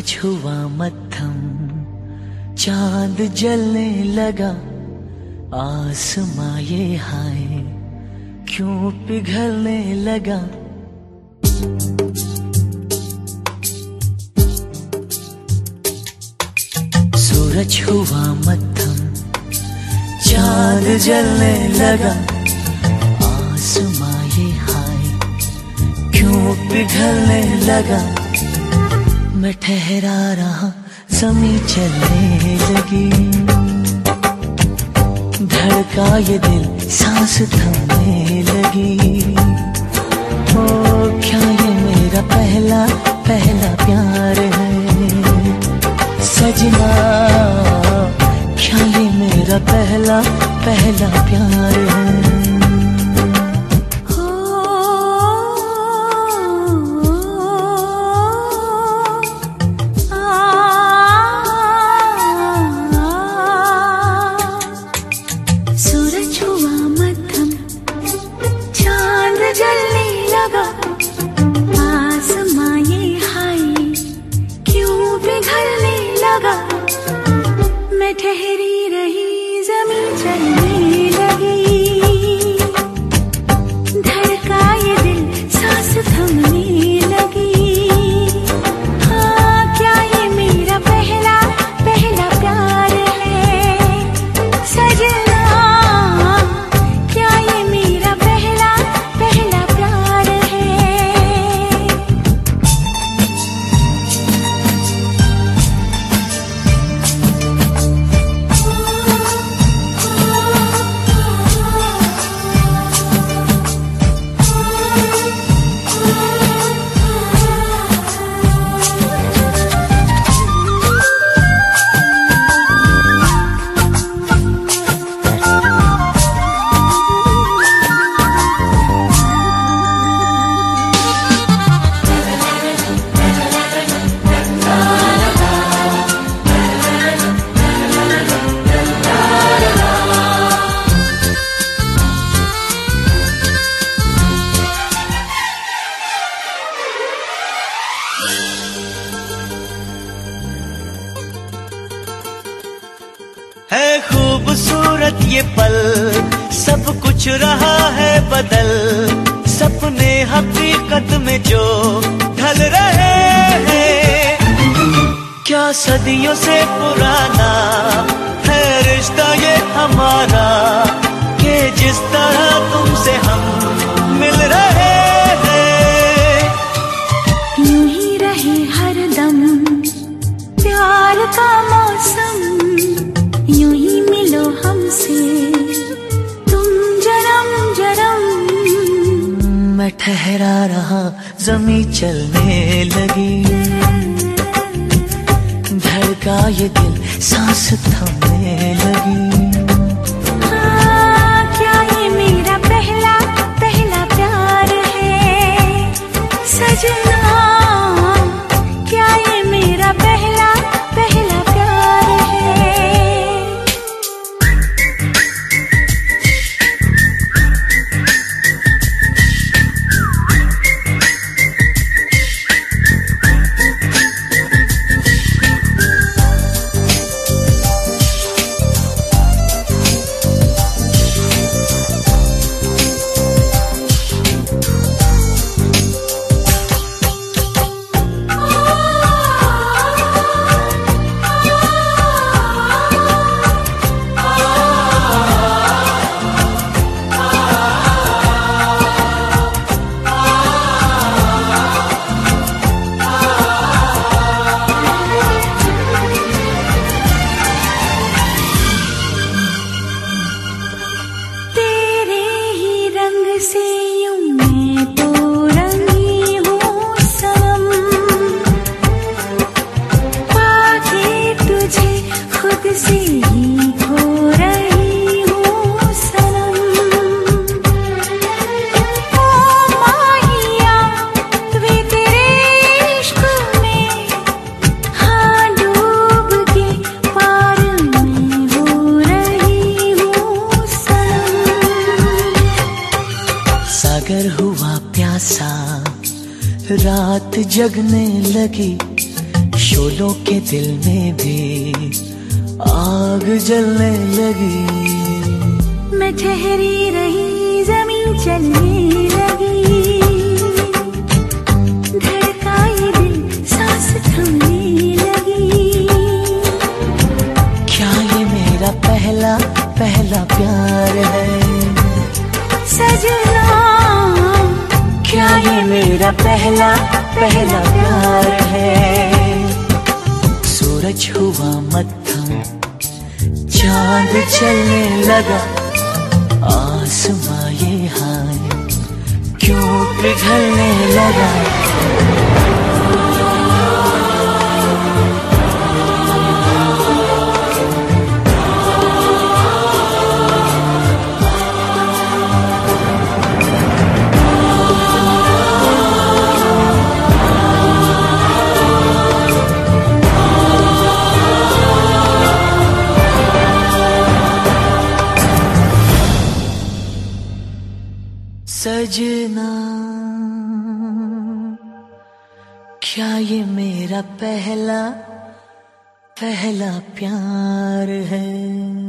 हुआ मध्यम चाँद जलने लगा, आसमां ये हाय, क्यों पिघलने लगा? सूरज हुआ मध्यम चाँद जलने लगा, आसमां ये हाय, क्यों पिघलने लगा? मैं ठहरा रहा, जमी चलने लगी। धड़का ये दिल, सांस थमने लगी। ओ, क्या ये मेरा पहला पहला प्यार है? सजना, क्या ये मेरा पहला पहला प्यार है? है खूबसूरत ये पल, सब कुछ रहा है बदल। सपने हकीकत में जो ढल रहे हैं। क्या सदियों से पुराना है रिश्ता ये हमारा, के जिस तरह तुमसे हम मैं ठहरा रहा जमी चलने लगी। धड़का ये दिल सांस थमने लगी। सागर हुआ प्यासा। रात जगने लगी शोलों के दिल में भी आग जलने लगी। मैं ठहरी रही ज़मीन चलने लगी। धड़का ये दिल सांस थमने लगी। क्या ये मेरा पहला पहला प्यार है? सजना। क्या ये मेरा पहला पहला प्यार है? सूरज हुआ मत्थम चाँद चलने लगा। आसमां हाय, क्यों पिघलने लगा? सजना क्या ये मेरा पहला पहला प्यार है?